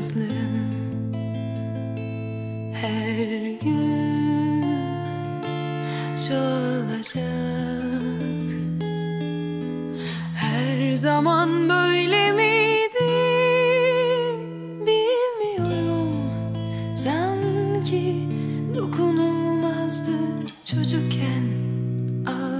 yalnızlığın her gün çoğalacak. Her zaman böyle miydi bilmiyorum. Sanki dokunulmazdı çocukken ağır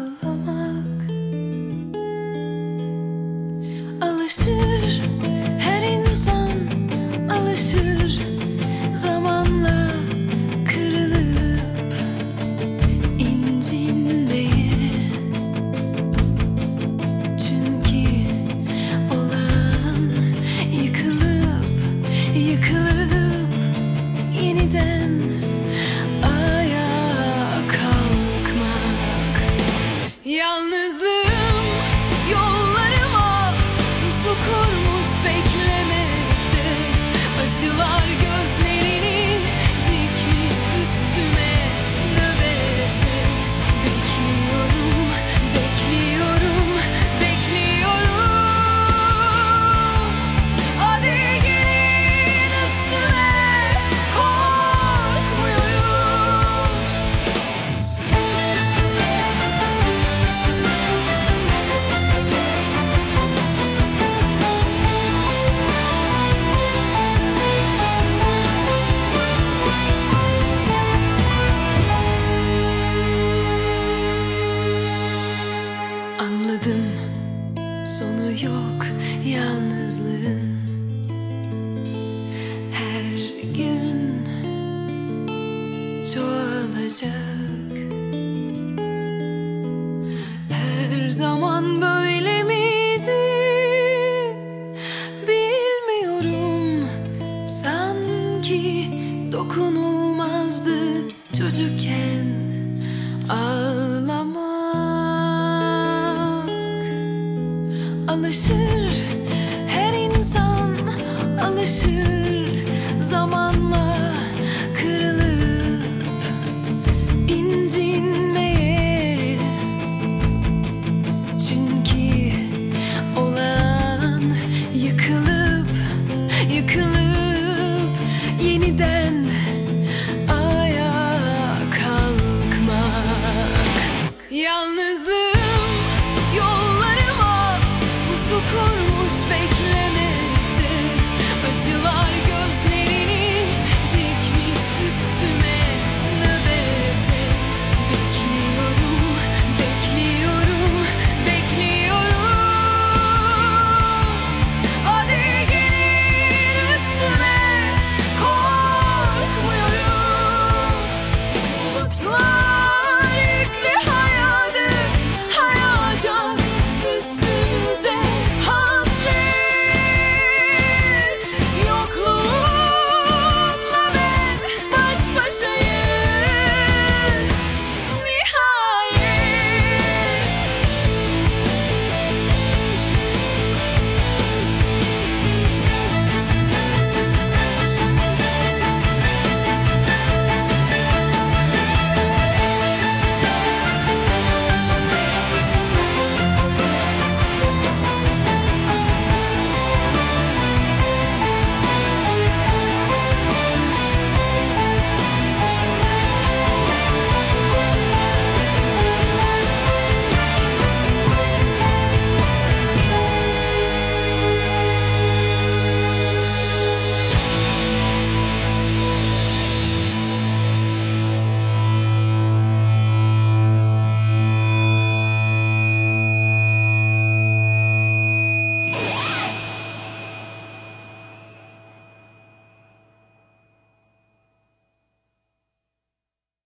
çoğalacak Her zaman böyle miydi? Bilmiyorum. Sanki dokunulmazdı çocukken ağlamak. Alışır her insan alışır zamanla